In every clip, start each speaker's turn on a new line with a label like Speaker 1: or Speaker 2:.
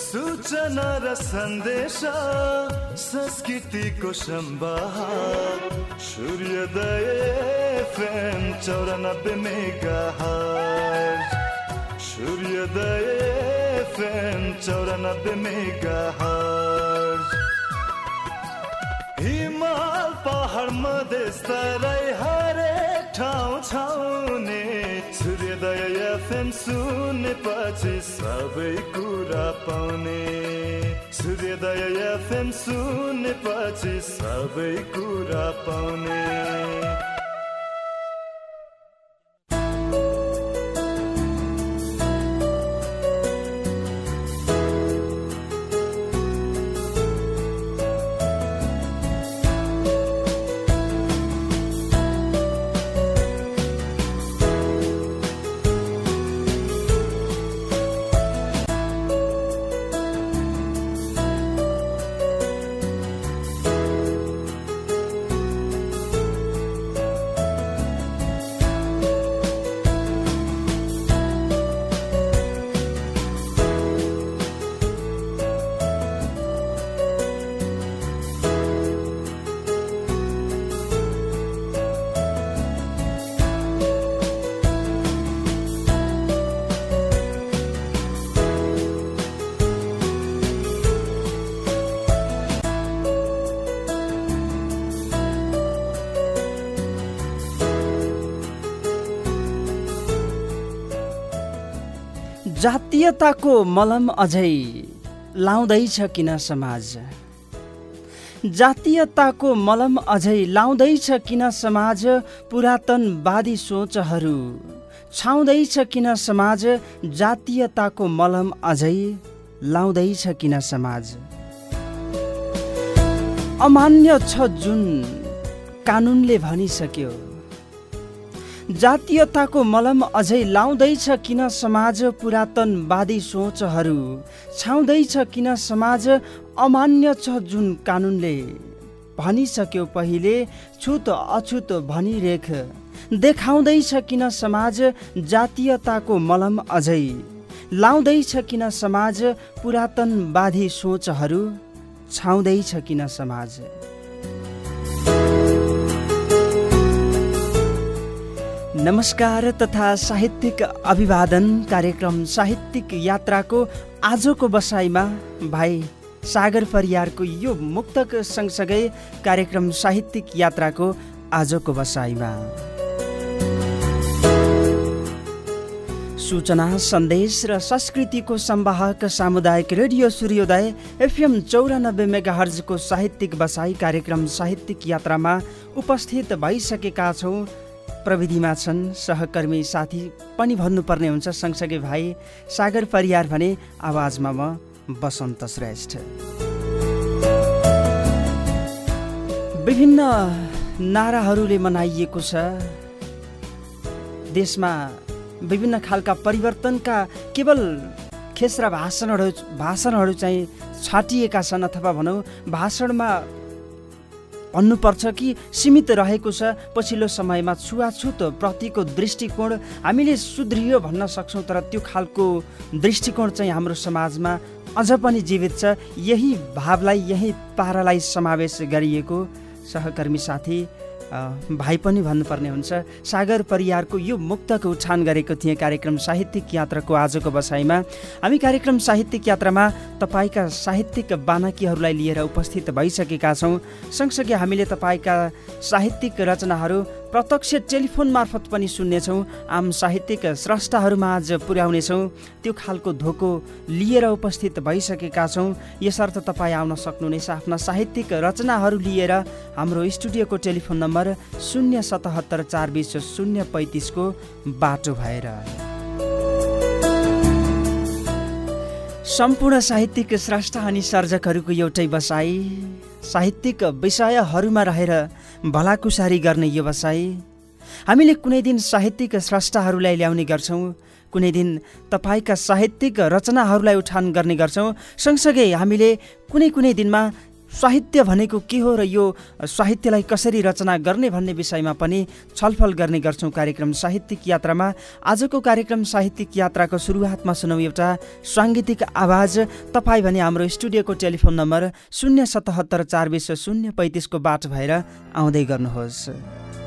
Speaker 1: सूचना र सन्देश संस्कृतिको सम्वाद सूर्योदय एफएम चौरानब्बे मेगा सूर्योदय एफएम चौरानब्बे मेगा हिमाल पहाड मधेस तराई हरेक ठाउँ छाउने सूर्योदय एफएम सुनेपछि सबै कुरा पाउने। सूर्योदय एफएम सुनेपछि सबै कुरा पाउने।
Speaker 2: जातीयताको मलम अझै लाउँदैछ किन समाज? जातीयताको मलम अझै लाउँदैछ किन समाज? पुरातनवादी सोचहरू छाउँदैछ किन समाज? जातीयताको मलम अझै लाउँदैछ किन समाज? अमान्य छ जुन कानुनले भनिसक्यो। जातीयताको मलम अझै लाउँदैछ किन समाज पुरातनवादी सोचहरू? छाउँदैछ किन समाज अमान्य छ जुन कानुनले? भनिसक्यो पहिले छुत अछुत भनिरेख। देखाउँदैछ किन समाज जातीयताको मलम अझै? लाउँदैछ किन समाज पुरातनवादी सोचहरू? छाउँदैछ किन समाज? नमस्कार तथा साहित्यिक अभिवादन कार्यक्रम साहित्यिक यात्राको आजको बसाइमा भाइ सागर परियारको यो मुक्तक सँगसँगै कार्यक्रम साहित्यिक यात्राको आजको बसाइमा। सूचना सन्देश र संस्कृतिको सम्वाहक सामुदायिक रेडियो सूर्योदय एफएम चौरानब्बे मेगाहर्जको साहित्यिक बसाई कार्यक्रम साहित्यिक यात्रामा उपस्थित भइसकेका छौँ प्रविधिमा छन्। सहकर्मी साथी पनि भन्नुपर्ने हुन्छ सँगसँगै भाइ सागर परियार भने आवाजमा म बसन्त श्रेष्ठ। विभिन्न नाराहरूले मनाइएको छ। देशमा विभिन्न खालका परिवर्तनका केवल खेस्रा भाषणहरू भाषणहरू चाहिँ छाटिएका छन् अथवा भनौँ भाषणमा भन्नुपर्छ कि सीमित रहेको छ पछिल्लो समयमा छुवाछुत प्रतिको दृष्टिकोण। हामीले सुध्रियो भन्न सक्छौँ तर त्यो खालको दृष्टिकोण चाहिँ हाम्रो समाजमा अझ पनि जीवित छ। यही भावलाई यही पारालाई समावेश गरिएको सहकर्मी साथी भाइ पनि भन्नुपर्ने हुन्छ सागर परियारको यो मुक्तको उठान गरेको थिएँ कार्यक्रम साहित्यिक यात्राको आजको बसाइमा। हामी कार्यक्रम साहित्यिक यात्रामा तपाईँका साहित्यिक बानकीहरूलाई लिएर उपस्थित भइसकेका छौँ। सँगसँगै हामीले तपाईँका साहित्यिक रचनाहरू प्रत्यक्ष टेलिफोन मार्फत पनि सुन्नेछौँ। आम साहित्यिक स्रष्टाहरूमा आज पुर्याउनेछौँ। त्यो खालको धोको लिएर उपस्थित भइसकेका छौँ। यसर्थ तपाईँ आउन सक्नुहुनेछ आफ्ना साहित्यिक रचनाहरू लिएर। हाम्रो स्टुडियोको टेलिफोन नम्बर शून्य सतहत्तर चार बिस शून्य पैँतिसको बाटो भएर। सम्पूर्ण साहित्यिक स्रष्टा अनि सर्जकहरूको एउटै बसाई साहित्यिक विषयहरूमा रहेर भलाकुसारी गर्ने व्यवसाय। हामीले कुनै दिन साहित्यिक स्रष्टाहरूलाई ल्याउने गर्छौँ कुनै दिन तपाईँका साहित्यिक रचनाहरूलाई उठान गर्ने गर्छौँ। सँगसँगै हामीले कुनै कुनै दिनमा साहित्य भनेको के हो र यो साहित्यलाई कसरी रचना गर्ने भन्ने विषयमा पनि छलफल गर्ने गर्छौँ कार्यक्रम साहित्यिक यात्रामा। आजको कार्यक्रम साहित्यिक यात्राको सुरुवातमा सुनौ एउटा साङ्गीतिक आवाज। तपाईँ भने हाम्रो स्टुडियोको टेलिफोन नम्बर शून्य सतहत्तर चार बिस शून्य पैँतिसको बाटो भएर आउँदै गर्नुहोस्।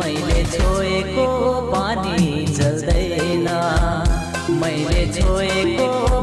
Speaker 3: मैले छोएको पानी चल्दैन मैले छोएको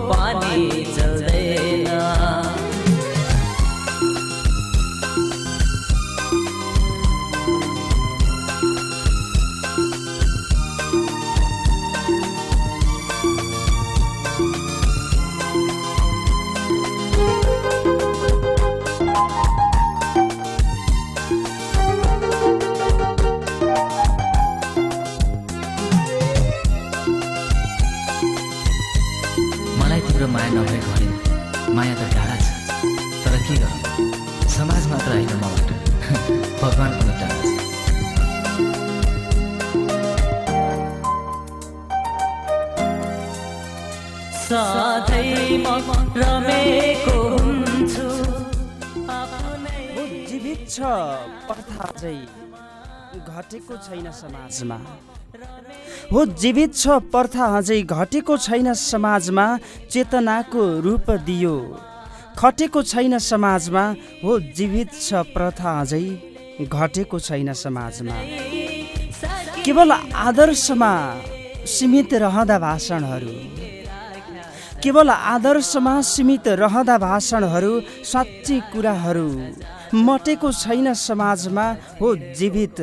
Speaker 2: चाहिँ घटेको छैन समाजमा। हो जीवित छ प्रथा अझै घटेको छैन समाजमा चेतनाको रूप दियो। खटेको छैन समाजमा हो जीवित छ प्रथा अझै घटेको छैन समाजमा। केवल आदर्शमा सीमित रहँदा भाषणहरू केवल आदर्शमा सीमित रहँदा भाषणहरू साँच्ची कुराहरू मटेको छैन समाजमा हो जीवित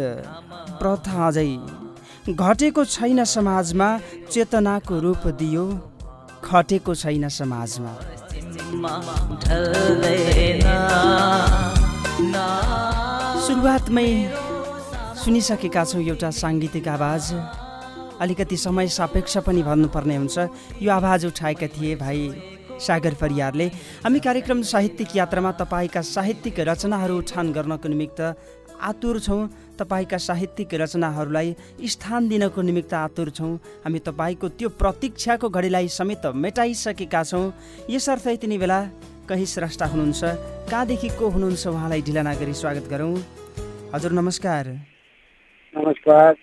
Speaker 2: प्रथा अझै। घटेको छैन समाजमा चेतनाको रूप दियो। खटेको छैन समाजमा। सुरुवातमै सुनिसकेका छौँ एउटा साङ्गीतिक आवाज। अलिकति समय सापेक्ष पनि भन्नुपर्ने हुन्छ। यो आवाज उठाएका थिए भाइ। सागर परियारले हामी कार्यक्रम साहित्यिक यात्रामा तपाईँका साहित्यिक रचनाहरू उठान गर्नको निमित्त आतुर छौँ। तपाईँका साहित्यिक रचनाहरूलाई स्थान दिनको निमित्त आतुर छौँ। हामी तपाईँको त्यो प्रतीक्षाको घडीलाई समेत मेटाइसकेका छौँ। यसर्थ यतिनी बेला कहीँ स्रष्टा हुनुहुन्छ? कहाँदेखि को हुनुहुन्छ उहाँलाई ढिला नगरी स्वागत गरौँ। हजुर नमस्कार।
Speaker 4: नमस्कार।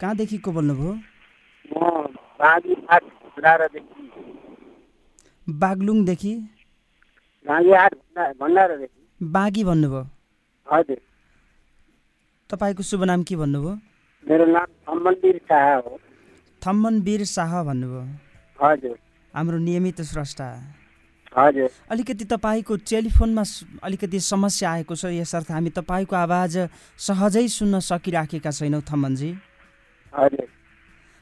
Speaker 2: कहाँदेखि को बोल्नुभयो बागलुङदेखि बागी भन्नुभयो।
Speaker 4: हजुर।
Speaker 2: तपाईँको शुभ नाम के भन्नुभयो?
Speaker 4: मेरो नाम शाह हो।
Speaker 2: थम्मन वीर शाह भन्नुभयो।
Speaker 4: हजुर।
Speaker 2: हाम्रो नियमित स्रष्टा।
Speaker 4: हजुर।
Speaker 2: अलिकति तपाईँको टेलिफोनमा अलिकति समस्या आएको छ यसर्थ हामी तपाईँको आवाज सहजै सुन्न सकिराखेका छैनौँ थम्मनजी
Speaker 4: हजुर।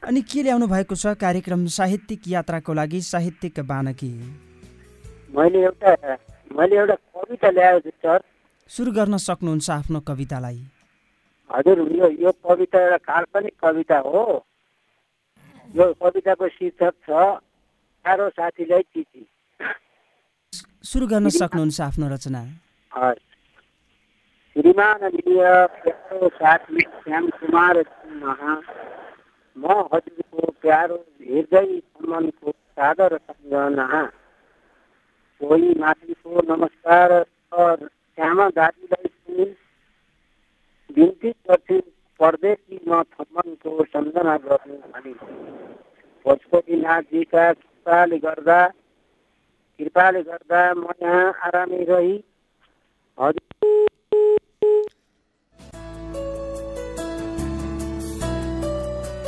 Speaker 2: अनि के ल्याउनु भएको छ कार्यक्रम साहित्यिक यात्राको लागि साहित्यिक बानकी?
Speaker 4: मैले एउटा मैले एउटा कविता ल्याएको छु सर
Speaker 2: सुरु गर्न सक्नुहुन्छ आफ्नो कवितालाई।
Speaker 4: हजुर यो यो कविता एउटा काल्पनिक कविता हो। यो कविताको शीर्षक छ सारो साथीलाई चिठी।
Speaker 2: सुरु गर्न सक्नुहुन्छ आफ्नो रचना।
Speaker 4: श्रीमान साथी श्याम कुमार महा म हजुरको प्यारो हृदय सम्मानको सादर सम्झना। कोही माथिको नमस्कार श्यामा दाजुलाई सुनि बिन्ती गर्छु। परदेशी म थम्मनको सम्झना गर्नु भनी पशुपतिनाथजीका कृपाले गर्दा कृपाले गर्दा म यहाँ आरामै रही। हजुर।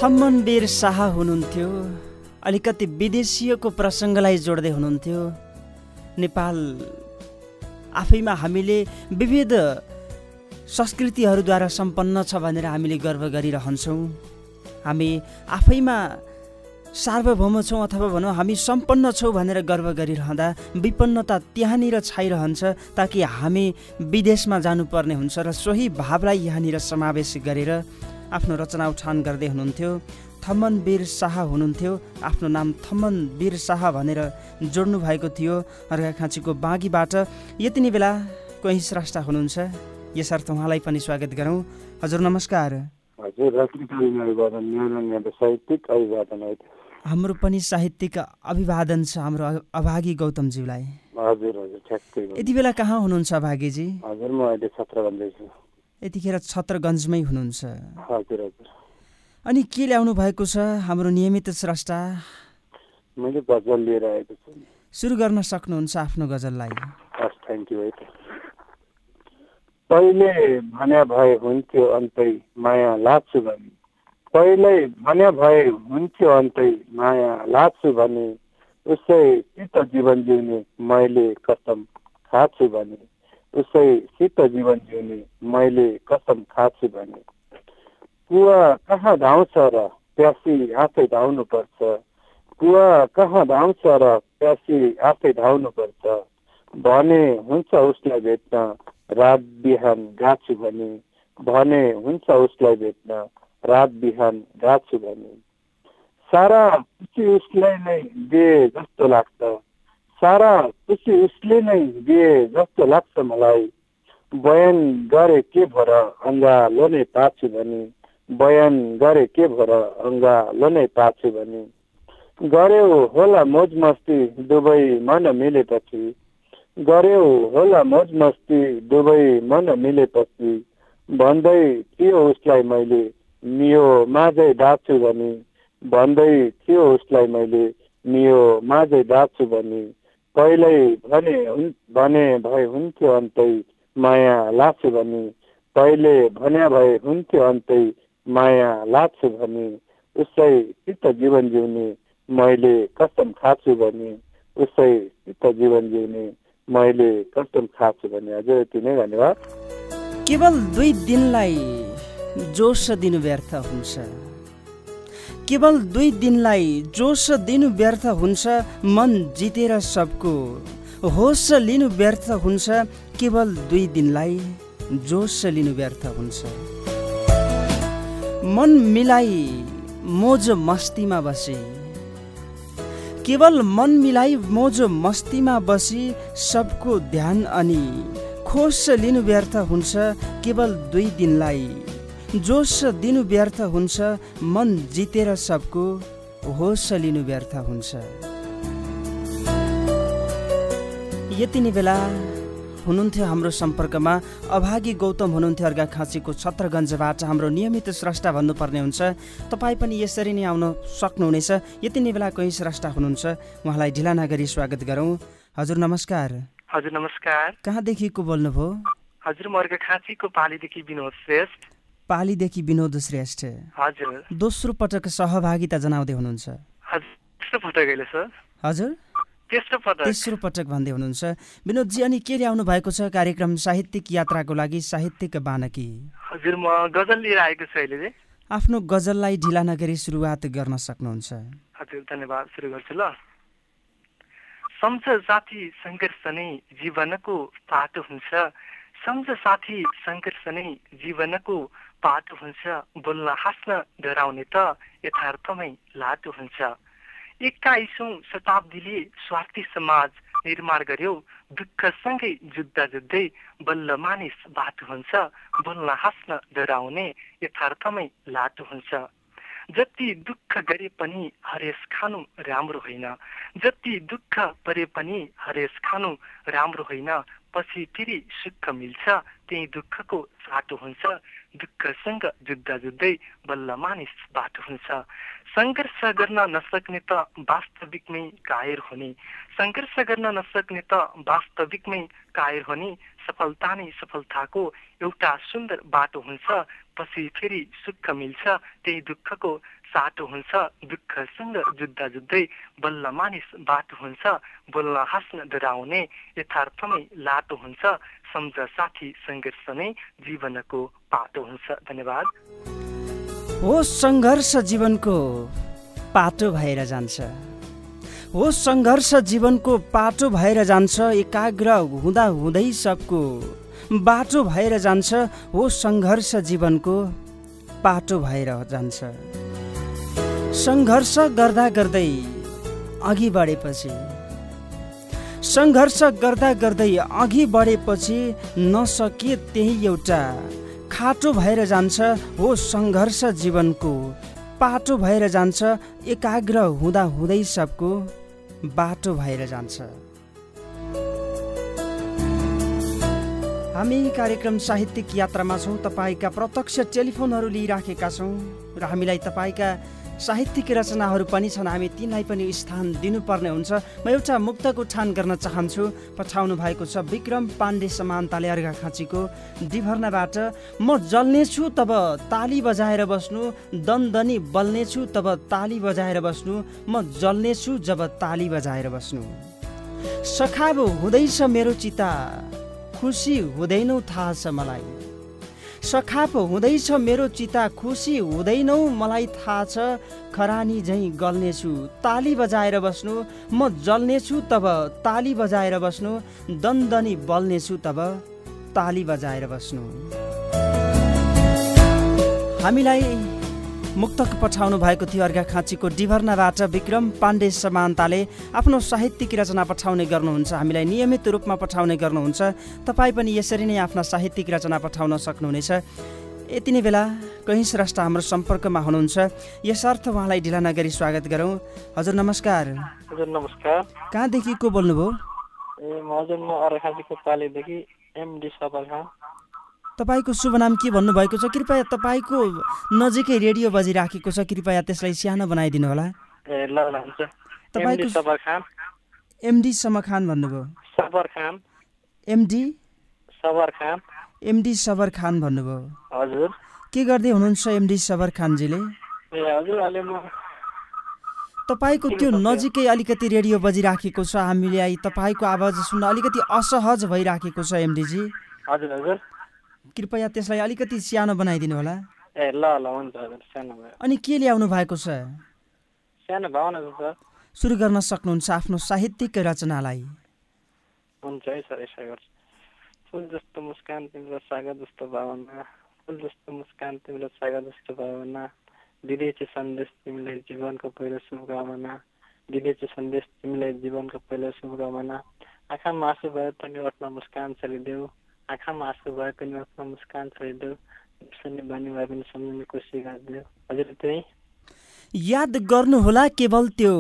Speaker 2: थम्मन वीर शाह हुनुहुन्थ्यो। अलिकति विदेशीयको प्रसङ्गलाई जोड्दै हुनुहुन्थ्यो। नेपाल आफैमा हामीले विविध संस्कृतिहरूद्वारा सम्पन्न छ भनेर हामीले गर्व गरिरहन्छौँ। हामी आफैमा सार्वभौम छौँ अथवा भनौँ हामी सम्पन्न छौँ भनेर गर्व गरिरहँदा विपन्नता त्यहाँनिर छाइरहन्छ ताकि हामी विदेशमा जानुपर्ने हुन्छ र सोही भावलाई यहाँनिर समावेश गरेर आफ्नो रचना उठान गर्दै हुनुहुन्थ्यो। थम्मन वीर शाह हुनुहुन्थ्यो। आफ्नो नाम थम्मन वीर शाह भनेर जोड्नु भएको थियो। अर्घाखाँचीको बाँकीबाट यति नै बेला कोही स्रष्टा हुनुहुन्छ। यसर्थ उहाँलाई पनि स्वागत गरौँ। हजुर नमस्कार। हाम्रो पनि साहित्यिक अभिवादन छ हाम्रो अभागी गौतमज्यूलाई। यति बेला कहाँ हुनुहुन्छ अभागीजी?
Speaker 4: हजुर म अहिले छत्र भन्दैछु
Speaker 2: यतिखेर छत्रगन्जमै हुनुहुन्छ।
Speaker 4: हजुर हजुर।
Speaker 2: अनि के ल्याउनु भएको छ? हाम्रो नियमित स्रष्टा?
Speaker 4: मैले गजल लिएर आएको छु।
Speaker 2: सुरु गर्न सक्नुहुन्छ आफ्नो गजललाई।
Speaker 4: हस् थ्याङ्क यू पहिले भन्या भए हुन्थ्यो अन्तै माया लाग्छु भने। पहिले भन्या भए हुन्थ्यो अन्तै माया लाग्छु भने। उसै सित जीवन जिउने मैले कसम खाछु भने। उसै सित जीवन जिउने मैले कसम खाछु भने कुवा कहाँ धाउँछ र प्यासी आफै धाउनुपर्छ? कुवा कहाँ धाउँछ र प्यासी आफै धाउनुपर्छ? भने हुन्छ उसलाई भेट्न रात बिहान गाछु भने भने हुन्छ उसलाई भेट्न रात बिहान गाछु भने। सारा उसलाई नै दिए जस्तो लाग्छ। सारा खुसी उसले नै दिए जस्तो लाग्छ मलाई। बयान गरे के भएर अङ्गालो नै पाछु भने? बयान गरे के भएर अङ्गालो नै पाछु भने? गऱ्यो होला मोज मस्ती दुवै मन मिलेपछि। गऱ्यो होला मोज मस्ती दुवै मन मिलेपछि। भन्दै थियो उसलाई मैले मियो माझै डाक्छु भने। भन्दै थियो उसलाई मैले मियो माझै डाक्छु भने। पहिल्यै भने हुन् भने भए हुन्थ्यो अन्तै माया लाग्छु भने पहिले भन्या भए हुन्थ्यो अन्तै माया लाग्छु भने उसै सित जीवन जिउने मैले कसम खाछु भने उसै सित जीवन जिउने मैले कसम खाछु भने। हजुर यति नै धन्यवाद।
Speaker 2: केवल दुई दिनलाई जोस दिनु व्यर्थ हुन्छ। केवल दुई दिनलाई जोस दिनु व्यर्थ हुन्छ मन जितेर सबको। होस लिनु व्यर्थ हुन्छ केवल दुई दिनलाई जोस लिनु व्यर्थ हुन्छ। मन मिलाई मोज मस्तीमा बसे। केवल मन मिलाई मोज मस्तीमा बसी सबको ध्यान अनि खोस लिनु व्यर्थ हुन्छ केवल दुई दिनलाई जोस दिनु व्यर्थ हुन्छ मन जितेर सबको होस लिनु व्यर्थ हुन्छ। यति नै बेला हुनुहुन्थ्यो हाम्रो सम्पर्कमा। अभागी गौतम हुनुहुन्थ्यो अर्घा खाँचीको छत्रगञ्जबाट। हाम्रो नियमित स्रष्टा भन्नुपर्ने हुन्छ। तपाईँ पनि यसरी नै आउन सक्नुहुनेछ। यति नै बेला कोही स्रष्टा हुनुहुन्छ उहाँलाई ढिला नगरी स्वागत गरौँ। हजुर नमस्कार।
Speaker 5: हजुर नमस्कार।
Speaker 2: कहाँदेखि को बोल्नुभयो?
Speaker 5: हजुर म अर्घा खाँचीको पालीदेखि विनोद श्रेष्ठ।
Speaker 2: पालीदेखि विनोद श्रेष्ठ।
Speaker 5: हजुर।
Speaker 2: दोस्रो पटक सहभागिता जनाउँदै हुनुहुन्छ।
Speaker 5: हजुर तेस्रो पटक तेस्रो
Speaker 2: भन्दै हुनुहुन्छ। विनोदजी अनि के ल्याउनु भएको छ कार्यक्रम साहित्यिक यात्राको लागि साहित्यिक बानकी?
Speaker 5: हजुर म गजल लिएर आएको छु अहिले
Speaker 2: आफ्नो गजललाई ढिला नगरी सुरुवात गर्न सक्नुहुन्छ।
Speaker 5: हजुर धन्यवाद। सुरु गर्छु ल। सम्झ साथी सङ्घर्ष नै जीवनको पाटो हुन्छ। सम्झ साथी सङ्घर्ष नै जीवनको पाटो हुन्छ बोल्न हाँस्न डराउने त यथार्थमै लाटो हुन्छ। एक्काइसौँ शताब्दीले स्वार्थी समाज निर्माण गर्यो। दुःखसँगै जुत्दा जुत्दै बल्ल मानिस बाटो हुन्छ बोल्न हाँस्न डराउने यथार्थमै लाटो हुन्छ। जति दुःख गरे पनि हरेस खानु राम्रो होइन। जति दुःख परे पनि हरेस खानु राम्रो होइन। पछि फेरि सुख मिल्छ त्यही दुःखको साटो हुन्छ। दुःखसँग जुत्दा जुत्दै बल्ल मानिस बाटो हुन्छ। सङ्घर्ष गर्न नसक्ने त वास्तविकमै कायर हुने। सङ्घर्ष गर्न नसक्ने त वास्तविकमै कायर हुने। सफलता नै सफलताको एउटा सुन्दर बाटो हुन्छ। पछि फेरि सुख मिल्छ त्यही दुःखको साटो हुन्छ दुःखसँग जुत्दा जुत्दै बल्ल मानिस बाटो हुन्छ बोल्न हाँस्न डराउने यथार्थमै लाटो हुन्छ सम्झ साथी सङ्घर्ष नै जीवनको पाटो हुन्छ। धन्यवाद।
Speaker 2: हो सङ्घर्ष जीवनको पाटो भएर जान्छ। हो सङ्घर्ष जीवनको पाटो भएर जान्छ एकाग्र हुँदा हुँदै सबको बाटो भएर जान्छ। हो सङ्घर्ष जीवनको पाटो भएर जान्छ। सङ्घर्ष गर्दा गर्दै अघि बढेपछि सङ्घर्ष गर्दा गर्दै अघि बढेपछि नसके त्यही एउटा खाटो भएर जान्छ हो सङ्घर्ष जीवनको। पाटो भएर जान्छ एकाग्र हुँदा हुँदै सबको बाटो भएर जान्छ। हामी कार्यक्रम साहित्यिक यात्रामा छौँ तपाईँका प्रत्यक्ष टेलिफोनहरू लिइराखेका छौँ र हामीलाई तपाईँका साहित्यिक रचनाहरू पनि छन्। हामी तिनलाई पनि स्थान दिनुपर्ने हुन्छ। म एउटा मुक्तक उठान गर्न चाहन्छु। पठाउनु भएको छ विक्रम पाण्डे समानताले अर्घा खाँचीको डिभर्नाबाट म जल्नेछु तब ताली बजाएर बस्नु। दनदनी बल्नेछु तब ताली बजाएर बस्नु। म जल्नेछु जब ताली बजाएर बस्नु। सखाब हुँदैछ मेरो चिता। खुसी हुँदैनौ थाहा छ मलाई। सखाप हुँदैछ मेरो चिता खुसी हुँदैनौ मलाई थाहा छ। खरानी झैँ गल्नेछु ताली बजाएर बस्नु। म जल्नेछु तब ताली बजाएर बस्नु। दन्दनी बल्नेछु तब ताली बजाएर बस्नु। हामीलाई मुक्तक पठाउनु भएको थियो। अर्घा खाँचीको डिभर्नाबाट विक्रम पाण्डे समानताले आफ्नो साहित्यिक रचना पठाउने गर्नुहुन्छ। हामीलाई नियमित रूपमा पठाउने गर्नुहुन्छ। तपाईँ पनि यसरी नै आफ्ना साहित्यिक रचना पठाउन सक्नुहुनेछ। यति नै बेला कहीँ श्रेष्ठ हाम्रो सम्पर्कमा हुनुहुन्छ। यसर्थ उहाँलाई ढिला नगरी स्वागत गरौँ। हजुर नमस्कार।
Speaker 5: हजुर नमस्कार।
Speaker 2: कहाँदेखि को बोल्नुभयो?
Speaker 5: ए हजुर म पालीदेखि एमडी सपा
Speaker 2: तपाईँको शुभ नाम के भन्नुभएको छ? कृपया तपाईँको नजिकै रेडियो बजिराखेको छ। कृपया त्यसलाई सानो बनाइदिनु होला।
Speaker 5: एमडी सबर खान
Speaker 2: भन्नुभयो
Speaker 5: सबर खान
Speaker 2: एमडी
Speaker 5: सबर खान
Speaker 2: एमडी? सबर खान भन्नुभयो।
Speaker 5: हजुर।
Speaker 2: के गर्दै हुनुहुन्छ एमडी सबर खानजीले तपाईँको त्यो नजिकै अलिकति रेडियो बजिराखेको छ। हामीलाई तपाईँको आवाज सुन्न अलिकति असहज भइराखेको छ एमडीजी।
Speaker 5: हजुर हजुर।
Speaker 2: कृपया त्यसलाई अलिकति सानो बनाइदिनु होला।
Speaker 5: ए ल ल हुन्छ सानो
Speaker 2: अनि के ल्याउनु भएको छ?
Speaker 5: सानो भावना छ सर।
Speaker 2: सुरु गर्न सक्नुहुन्छ आफ्नो साहित्यिक रचनालाई।
Speaker 5: हुन्छ है सर यसै गर्छु। फुल जस्तो मुस्कान तिम्रो सागर जस्तो भावना। फुल जस्तो मुस्कान तिम्रो सागर जस्तो भावना। दिँदैछु सन्देश तिमीलाई जीवनको पहिलो शुभकामना। दिँदैछु सन्देश तिमीलाई जीवनको पहिलो शुभकामना। आँखामा आँसु भए पनि ओठमा मुस्कान छरिदेऊ आँखामा आँसु भए पनि ओठमा मुस्कान बिर्सने बानी भए पनि सम्झने कोसिस गरिदेऊ हजुर त्यही।
Speaker 2: याद गर्नुहोला केवल त्यो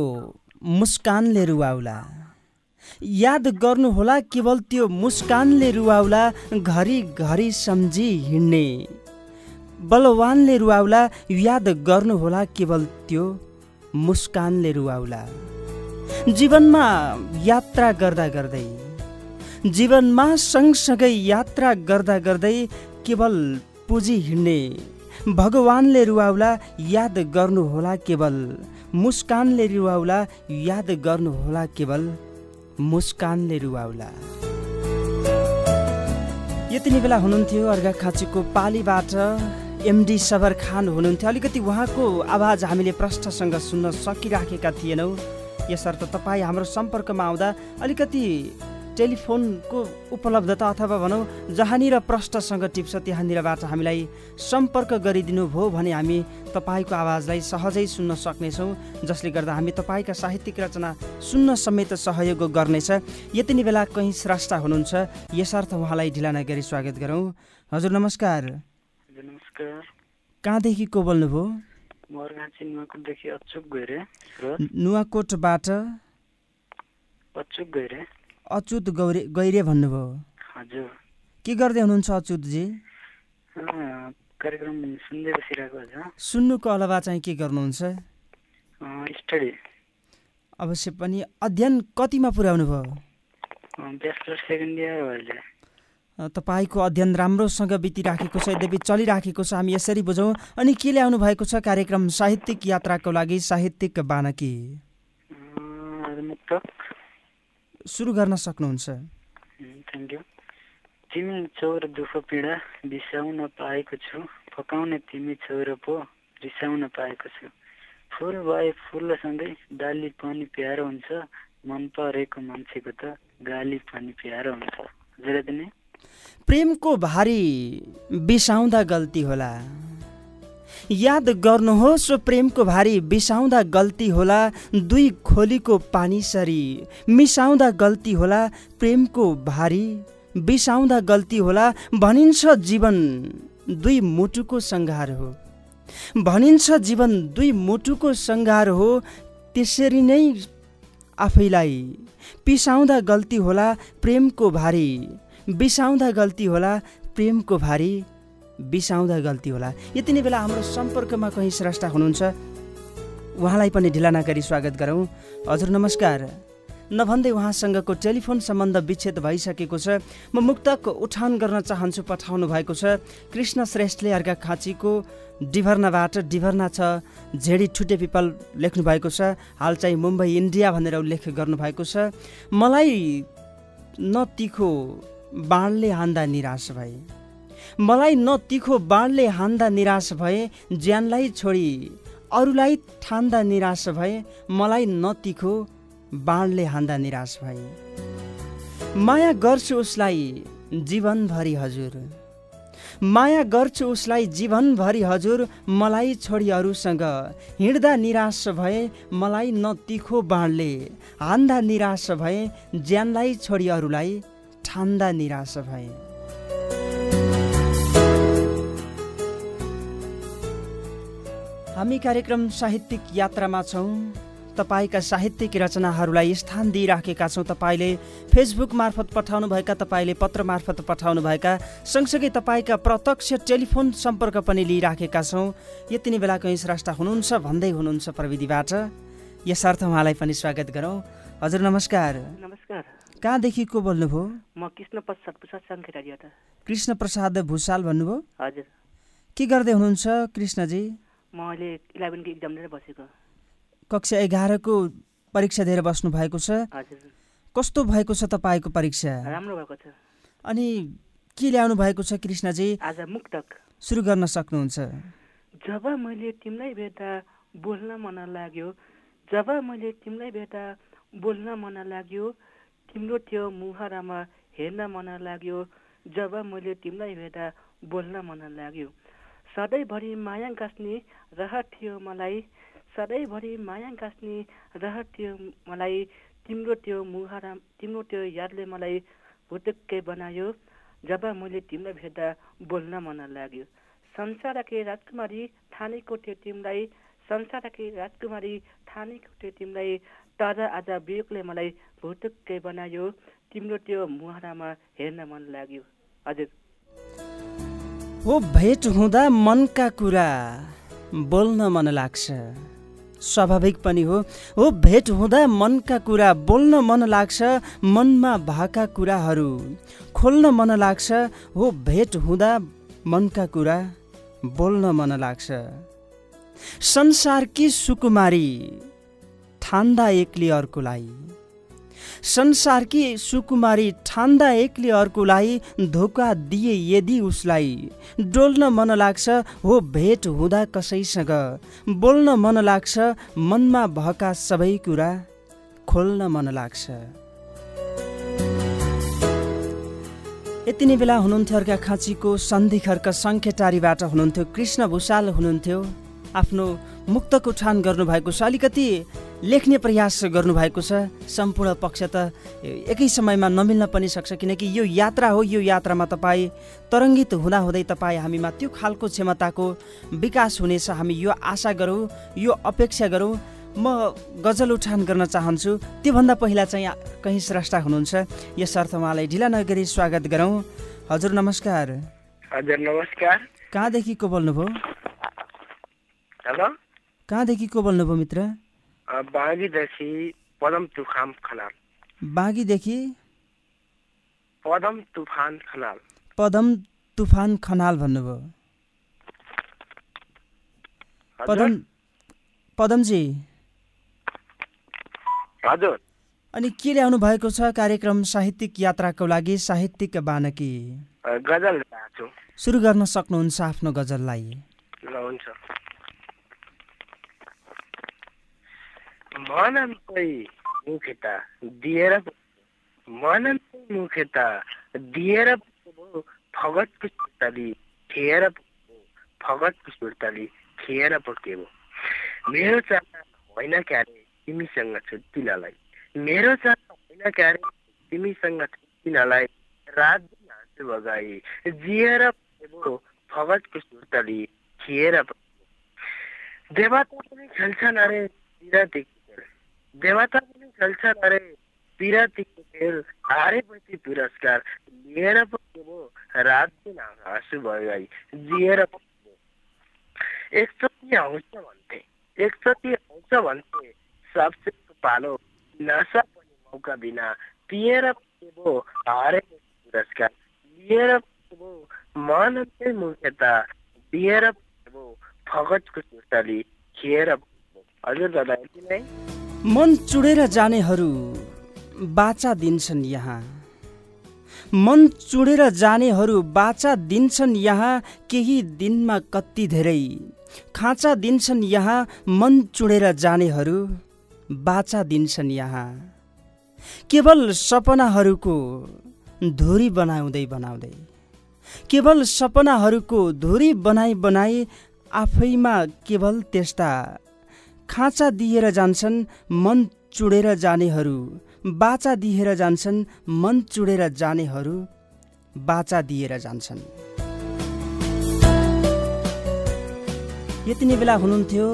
Speaker 2: मुस्कानले रुवाउला। याद गर्नुहोला केवल त्यो मुस्कानले रुवाउला घरि घरि सम्झी हिँड्ने। बलवानले रुवाउला याद गर्नुहोला केवल त्यो मुस्कानले रुवाउला। जीवनमा यात्रा गर्दा गर्दै जीवनमा सँगसँगै यात्रा गर्दा गर्दै केवल पुजी हिँड्ने। भगवानले रुवाउला याद गर्नुहोला केवल। मुस्कानले रुवाउला याद गर्नुहोला केवल। मुस्कानले रुवाउला। यति नै बेला हुनुहुन्थ्यो अर्घा खाँचीको पालीबाट एमडी सबर खान हुनुहुन्थ्यो। अलिकति उहाँको आवाज हामीले प्रष्टसँग सुन्न सकिराखेका थिएनौँ। यसर्थ तपाईँ हाम्रो सम्पर्कमा आउँदा अलिकति टेलिफोनको उपलब्धता अथवा भनौँ जहाँनिर प्रष्टसँग टिप्छ त्यहाँनिरबाट हामीलाई सम्पर्क गरिदिनु भयो भने हामी तपाईँको आवाजलाई सहजै सुन्न सक्नेछौँ जसले गर्दा हामी तपाईँका साहित्यिक रचना सुन्न समेत सहयोग गर्नेछ। यति नै बेला कहीँ स्रष्टा हुनुहुन्छ यसर्थ उहाँलाई ढिला नगरी स्वागत गरौँ। हजुर नमस्कार।
Speaker 6: नमस्कार।
Speaker 2: कहाँदेखि को बोल्नुभयो नुवाकोटबाट? अच्युत गौरे गैरे भन्नुभयो।
Speaker 6: हजुर।
Speaker 2: के गर्दै हुनुहुन्छ अच्युतजी?
Speaker 6: कार्यक्रम सुन्दै बसिरहेको
Speaker 2: सुन्नुको अलावा चाहिँ के गर्नुहुन्छ?
Speaker 6: स्टडी।
Speaker 2: अवश्य पनि अध्ययन कतिमा पुर्याउनु भयो
Speaker 6: ब्याचलर सेकेन्ड इयर अहिले।
Speaker 2: तपाईँको अध्ययन राम्रोसँग बितिराखेको छ यद्यपि चलिराखेको छ हामी यसरी बुझौँ। अनि के ल्याउनु भएको छ कार्यक्रम साहित्यिक यात्राको लागि साहित्यिक बानकी?
Speaker 6: मुक्तक
Speaker 2: सुरु गर्न सक्नुहुन्छ?
Speaker 6: थ्याङ्क यू तिमी छौ र दुःख पीडा बिसाउन पाएको छु। फकाउने तिमी छौ र पो रिसाउन पाएको छु। फुल भए फुलसँगै डाली पनि प्यारो हुन्छ। मन परेको मान्छेको त गाली पनि प्यारो हुन्छ।
Speaker 2: प्रेमको भारी बिसाउँदा गल्ती होला। याद गर्नुहोस् प्रेमको भारी बिसाउँदा गल्ती होला दुई खोलीको पानी सरी। मिसाउँदा गल्ती होला प्रेमको भारी बिसाउँदा गल्ती होला भनिन्छ जीवन दुई मुटुको सङ्घार हो। भनिन्छ जीवन दुई मुटुको सङ्घार हो त्यसरी नै आफैलाई पिसाउँदा गल्ती होला प्रेमको भारी बिसाउँदा गल्ती होला प्रेमको भारी बिसाउँदा गल्ती होला। यति नै बेला हाम्रो सम्पर्कमा कहीँ स्रष्टा हुनुहुन्छ? उहाँलाई पनि ढिला नगरी स्वागत गरौँ। हजुर नमस्कार। नभन्दै उहाँसँगको टेलिफोन सम्बन्ध विच्छेद भइसकेको छ। म मुक्तक उठान गर्न चाहन्छु पठाउनु भएको छ। कृष्ण श्रेष्ठले अर्घा खाँचीको डिभर्नाबाट डिभर्ना छ। झेडी ठुटे पिपल लेख्नु भएको छ। हाल चाहिँ मुम्बई इन्डिया भनेर उल्लेख गर्नुभएको छ। मलाई न तिखो बाणले हान्दा निराश भए। मलाई न तिखो बाणले हान्दा निराश भए ज्यानलाई छोडी अरूलाई ठान्दा निराश भए मलाई न तिखो बाणले हान्दा निराश भए। माया गर्छु उसलाई जीवनभरि हजुर। माया गर्छु उसलाई जीवनभरि हजुर मलाई छोडी अरूसँग हिँड्दा निराश भए मलाई न तिखो बाणले हान्दा निराश भए ज्यानलाई छोडी अरूलाई ठान्दा निराश भए। हामी कार्यक्रम साहित्यिक यात्रामा छौँ। तपाईँका साहित्यिक रचनाहरूलाई स्थान दिइराखेका छौँ। तपाईँले फेसबुक मार्फत पठाउनुभएका तपाईँले पत्र मार्फत पठाउनुभएका सँगसँगै तपाईँका प्रत्यक्ष टेलिफोन सम्पर्क पनि लिइराखेका छौँ। यति नै बेला कहीँ स्रष्टा हुनुहुन्छ भन्दै हुनुहुन्छ प्रविधिबाट। यसर्थ उहाँलाई पनि स्वागत गरौँ। हजुर नमस्कार।
Speaker 7: नमस्कार।
Speaker 2: कहाँदेखि को बोल्नुभयो?
Speaker 7: म कृष्ण प्रसाद त
Speaker 2: कृष्ण प्रसाद भूषाल भन्नुभयो?
Speaker 7: हजुर।
Speaker 2: के गर्दै हुनुहुन्छ कृष्णजी?
Speaker 7: म अहिले इलेभेनको इक्जाम लिएर बसेको।
Speaker 2: कक्षा एघारको परीक्षा दिएर बस्नु भएको छ।
Speaker 7: हजुर।
Speaker 2: कस्तो भएको छ तपाईँको परीक्षा?
Speaker 7: राम्रो भएको छ।
Speaker 2: अनि के ल्याउनु भएको छ कृष्णजी?
Speaker 7: आज मुक्तक।
Speaker 2: सुरु गर्न सक्नुहुन्छ।
Speaker 7: जब मैले तिमीलाई भेट्दा बोल्न मन लाग्यो जब मैले तिमीलाई भेट्दा बोल्न मन लाग्यो तिम्रो त्यो मुहारामा हेर्न मन लाग्यो जब मैले तिमीलाई भेट्दा बोल्न मन लाग्यो सधैँभरि माया गाँच्ने रहर थियो मलाई। सधैँभरि माया गाँच्ने रहर थियो मलाई। तिम्रो त्यो मुहारा तिम्रो त्यो यादले मलाई भुटुक्कै बनायो। जब मैले तिमीलाई भेट्दा बोल्न मन लाग्यो। संसारकै राजकुमारी ठानेको थियो तिमीलाई संसारकै राजकुमारी ठानेको थियो तिमीलाई तर आज बेगले मलाई भुटुक्कै बनायो। तिम्रो त्यो मुहारामा हेर्न मन लाग्यो। हजुर।
Speaker 2: हो भेट हुँदा मनका कुरा बोल्न मन लाग्छ। स्वाभाविक पनि हो। हो भेट हुँदा मनका कुरा बोल्न मन लाग्छ मनमा भएका कुराहरू खोल्न मन लाग्छ। हो भेट हुँदा मनका कुरा बोल्न मन लाग्छ। संसारकी सुकुमारी ठान्दा एक्लै अर्कोलाई। संसारकी सुकुमारी ठान्दा एक्लै अर्कोलाई धोका दिए यदि उसलाई। डोल्न मन लाग्छ हो भेट हुँदा कसैसँग? बोल्न मन लाग्छ मनमा भएका सबै कुरा खोल्न मन लाग्छ यति नै बेला हुनुहुन्थ्यो अर्का खाँचीको सन्धि खर्क सङ्खेटारीबाट हुनुहुन्थ्यो कृष्ण भूषाल हुनुहुन्थ्यो। आफ्नो मुक्तको उठान गर्नुभएको छ। अलिकति लेख्ने प्रयास गर्नुभएको छ। सम्पूर्ण पक्ष त एकै समयमा नमिल्न पनि सक्छ किनकि यो यात्रा हो। यो यात्रामा तपाईँ तरङ्गित हुँदाहुँदै तपाईँ हामीमा त्यो खालको क्षमताको विकास हुनेछ। हामी यो आशा गरौँ यो अपेक्षा गरौँ। म गजल उठान गर्न चाहन्छु। त्योभन्दा पहिला चाहिँ कहीँ स्रष्टा हुनुहुन्छ। यसर्थ उहाँलाई ढिला नगरी स्वागत गरौँ। हजुर नमस्कार।
Speaker 8: हजुर नमस्कार।
Speaker 2: कहाँदेखि को बोल्नुभयो?
Speaker 8: हेलो।
Speaker 2: कहाँदेखि को बोल्नुभयो मित्र?
Speaker 8: बाँगीदेखि पदम तुफान खनाल।
Speaker 2: बाँगीदेखि?
Speaker 8: पदम तुफान खनाल।
Speaker 2: पदम तुफान खनाल भन्नुभयो। पदम पदमजी।
Speaker 8: हजुर।
Speaker 2: अनि के ल्याउनु भएको छ कार्यक्रम साहित्यिक यात्राको लागि साहित्यिक बानकी?
Speaker 8: गजल
Speaker 2: सुरु गर्न सक्नुहुन्छ आफ्नो गजललाई।
Speaker 8: हुन्छ। मनन्तै मुखेता दिएर मनन्तै मुखेता दिएर फगतको सुर्ताली थिएर फगतको सुर्ताली थिएर पो के हो? मेरो चाहना होइन क्यारे तिमीसँग छुट्टिनलाई। मेरो चाहना होइन क्यारे तिमीसँग छुट्टिनलाई। रात दिन हाँसु बगाई जिएर फगतको सुर्ताली थिएर देवता पनि खेल्छन् अरे विरतीको खेल देवता पनि खेल्छन् अरे विरतीको खेल हारेपछि पुरस्कार। लिएर पो हो रात दिन हाँसु भयो है जिएर पो हो। एकचोटि आउँछ भन्थे। एकचोटि आउँछ भन्थे। सबसे पालो नसा पनि मौका बिना पिएर पो हो हारेपछि पुरस्कार। लिएर पो हो मनन्तै मुख्यता दिएर फगतको सुर्ताली। हजुर नै।
Speaker 2: मन चुडेर जानेहरू बाचा दिन्छन् यहाँ। मन चुडेर जानेहरू बाचा दिन्छन् यहाँ केही दिनमा कति धेरै। खाँचा दिन्छन् यहाँ मन चुडेर जानेहरू बाचा दिन्छन् यहाँ। केवल सपनाहरूको धुरी बनाउँदै बनाउँदै। केवल सपनाहरूको धुरी बनाई बनाई आफैमा केवल त्यस्ता खाँचा दिएर जान्छन् मन चुडेर जानेहरू। बाचा दिएर जान्छन् मन चुडेर जानेहरू। बाचा दिएर जान्छन्। यति नै बेला हुनुहुन्थ्यो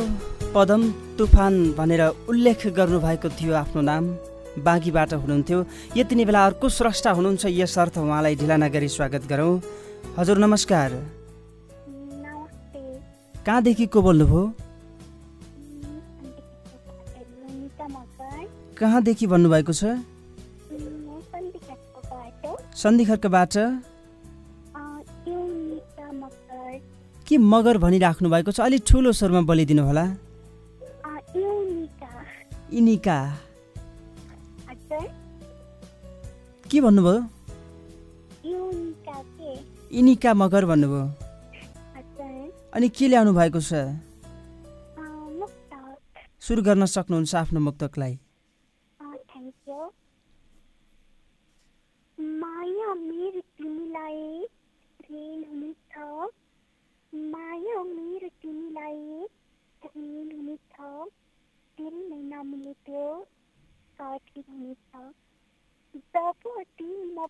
Speaker 2: पदम तुफान भनेर उल्लेख गर्नुभएको थियो आफ्नो नाम। बाँकीबाट हुनुहुन्थ्यो यति नै बेला अर्को स्रष्टा हुनुहुन्छ यसर्थ उहाँलाई ढिला नगरी स्वागत गरौँ। हजुर नमस्कार। कहाँदेखि को बोल्नुभयो? कहाँदेखि भन्नुभएको छ? सन्धिखर्कबाट। के मगर भनिराख्नु भएको छ? अलिक ठुलो स्वरमा बोलिदिनु होला। इनिका। के भन्नुभयो? इनिका मगर भन्नुभयो। अनि के ल्याउनु भएको छ? सुरु गर्न सक्नुहुन्छ आफ्नो मुक्तकलाई
Speaker 9: थ्याङ्क यू माया मेरो तिमीलाई ऋण हुनेछ माया मेरो तिमीलाई ऋण हुनेछ फेरि नै नमिले त्यो कठिन हुनेछ जब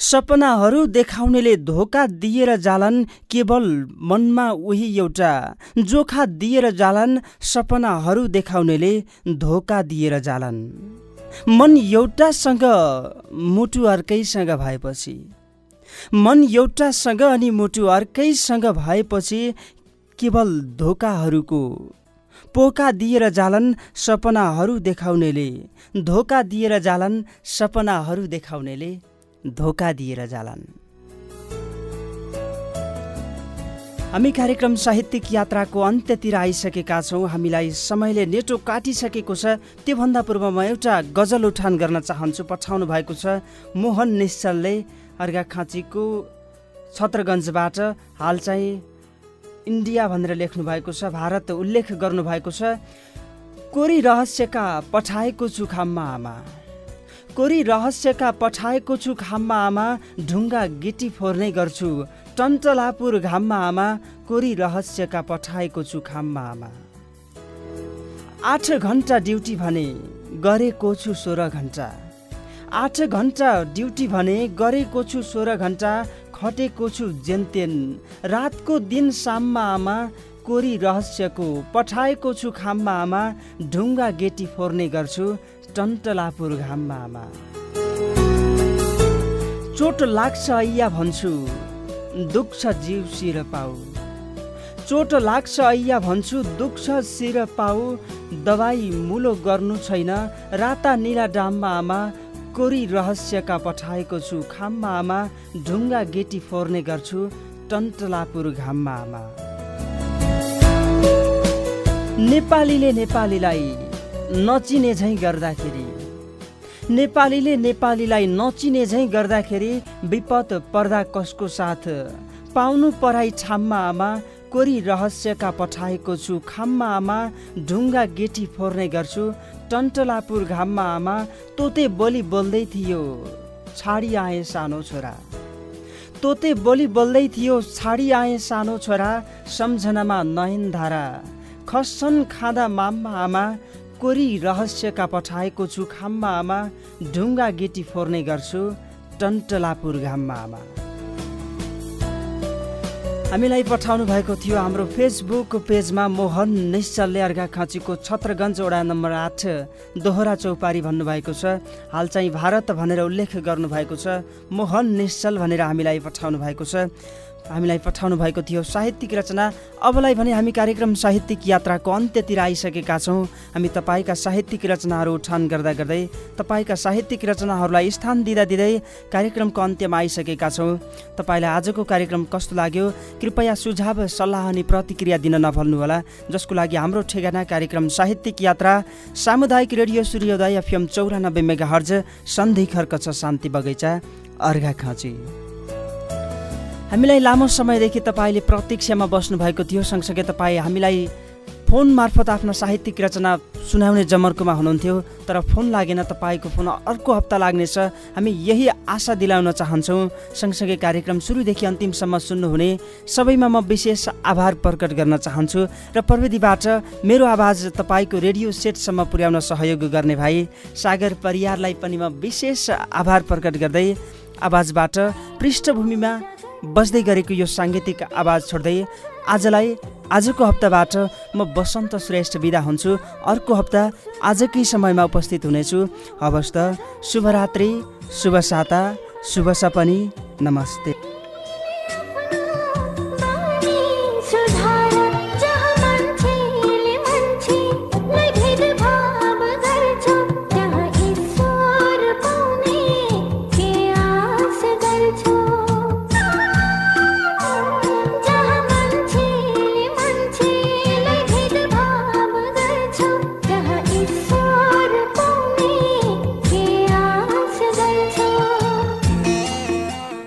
Speaker 2: सपनाहरू देखाउनेले धोका दिएर जालान् केवल मनमा उही एउटा जोखा दिएर जालान् सपनाहरू देखाउनेले धोका दिएर जालान्। मन एउटासँग मुटु अर्कैसँग भएपछि मन एउटासँग अनि मुटु अर्कैसँग भएपछि केवल धोकाहरूको पोका दिएर जालान् सपनाहरू देखाउनेले धोका दिएर जालान् सपनाहरू देखाउनेले धोका दिएर जालान्। हामी कार्यक्रम साहित्यिक यात्राको अन्त्यतिर आइसकेका छौँ। हामीलाई समयले नेटो काटिसकेको छ। त्योभन्दा पूर्व म एउटा गजल उठान गर्न चाहन्छु। पठाउनु भएको छ मोहन निश्चलले। अर्घाखाँचीको छत्रगञ्जबाट हाल चाहिँ इन्डिया भनेर लेख्नु भएको छ। भारत उल्लेख गर्नुभएको छ। कोरी रहस्यका पठाएको छु खाममा आमा कोरी रहस्यका पठाएको छु खाममा आमा ढुङ्गा गिटी फोर्ने गर्छु। टन्टलापुर घाममा आमा कोरी रहस्यका पठाएको छु खाममा आमा। आठ घन्टा ड्युटी भने गरेको छु सोह्र घन्टा। आठ घन्टा ड्युटी भने गरेको छु सोह्र घन्टा खटेको छु जेनतेन। रातको दिन साममा आमा कोरी रहस्यको पठाएको छु खाममा आमा ढुङ्गा गेटी फोर्ने गर्छु। टन्टलापुर घाममा। आमा चोट लाग्छ ऐया भन्छु दुख्छ जीव शिर पाउ चोट लाग्छ ऐया भन्छु दुख्छ शिर पाउ दबाई मुलो गर्नु छैन राता निला डाममा आमा कोरी रहस्यका पठाएको छु खाममा आमा ढुङ्गा गेटी फोर्ने गर्छु टन्टलापुर घाममा आमा। नेपालीले नेपालीलाई नचिने झैँ गर्दाखेरि। नेपालीले नेपालीलाई नचिने झैँ गर्दाखेरि विपद पर्दा कसको साथ? पाउनु पराई छाममा आमा कोरी रहस्यका पठाएको छु खाममा आमा ढुङ्गा गेटी फोर्ने गर्छु टन्टलापुर घाममा आमा तोते बोली बोल्दै थियो छाडी आए सानो छोरा। तोते बोली बोल्दै थियो छाडी आए सानो छोरा सम्झनामा नयन धारा खस्छन् खाँदा माममा आमा कोरी रहस्यका पठाएको छु खाममा आमा ढुङ्गा गेटी फोर्ने गर्छु टन्टलापुर घाममा आमा। हामीलाई पठाउनु भएको थियो हाम्रो फेसबुक पेजमा मोहन निश्चलले अर्घाखाँचीको छत्रगञ्ज वडा नम्बर आठ दोहोरा चौपारी भन्नुभएको छ। हाल चाहिँ भारत भनेर उल्लेख गर्नुभएको छ। मोहन निश्चल भनेर हामीलाई पठाउनु भएको छ। हामीलाई पठाउनु भएको थियो साहित्यिक रचना। अबलाई भने हामी कार्यक्रम साहित्यिक यात्राको अन्त्यतिर आइसकेका छौँ। हामी तपाईँका साहित्यिक रचनाहरू उठान गर्दा गर्दै तपाईँका साहित्यिक रचनाहरूलाई स्थान दिँदा दिँदै कार्यक्रमको अन्त्यमा आइसकेका छौँ। तपाईँलाई आजको कार्यक्रम कस्तो लाग्यो? कृपया सुझाव सल्लाह अनि प्रतिक्रिया दिन नभल्नुहोला जसको लागि हाम्रो ठेगाना कार्यक्रम साहित्यिक यात्रा सामुदायिक रेडियो सूर्योदय एफएम चौरानब्बे मेगा हर्ज सन्धि खर्क छ शान्ति बगैँचा अर्घा खाँची हामीलाई लामो समयदेखि तपाईँले प्रतीक्षामा बस्नुभएको थियो। सँगसँगै तपाईँ हामीलाई फोन मार्फत आफ्ना साहित्यिक रचना सुनाउने जमर्कोमा हुनुहुन्थ्यो। तर फोन लागेन तपाईँको फोन अर्को हप्ता लाग्नेछ। हामी यही आशा दिलाउन चाहन्छौँ। सँगसँगै कार्यक्रम सुरुदेखि अन्तिमसम्म सुन्नुहुने सबैमा म विशेष आभार प्रकट गर्न चाहन्छु। र प्रविधिबाट मेरो आवाज तपाईँको रेडियो सेटसम्म पुर्याउन सहयोग गर्ने भाइ सागर परियारलाई पनि म विशेष आभार प्रकट गर्दै आवाजबाट पृष्ठभूमिमा बस्दै गरेको यो साङ्गीतिक आवाज छोड्दै आजलाई आजको हप्ताबाट म बसन्त श्रेष्ठ बिदा हुन्छु। अर्को हप्ता आजकै समयमा उपस्थित हुनेछु। हवस् त शुभरात्रि शुभ साता शुभ सपनी नमस्ते।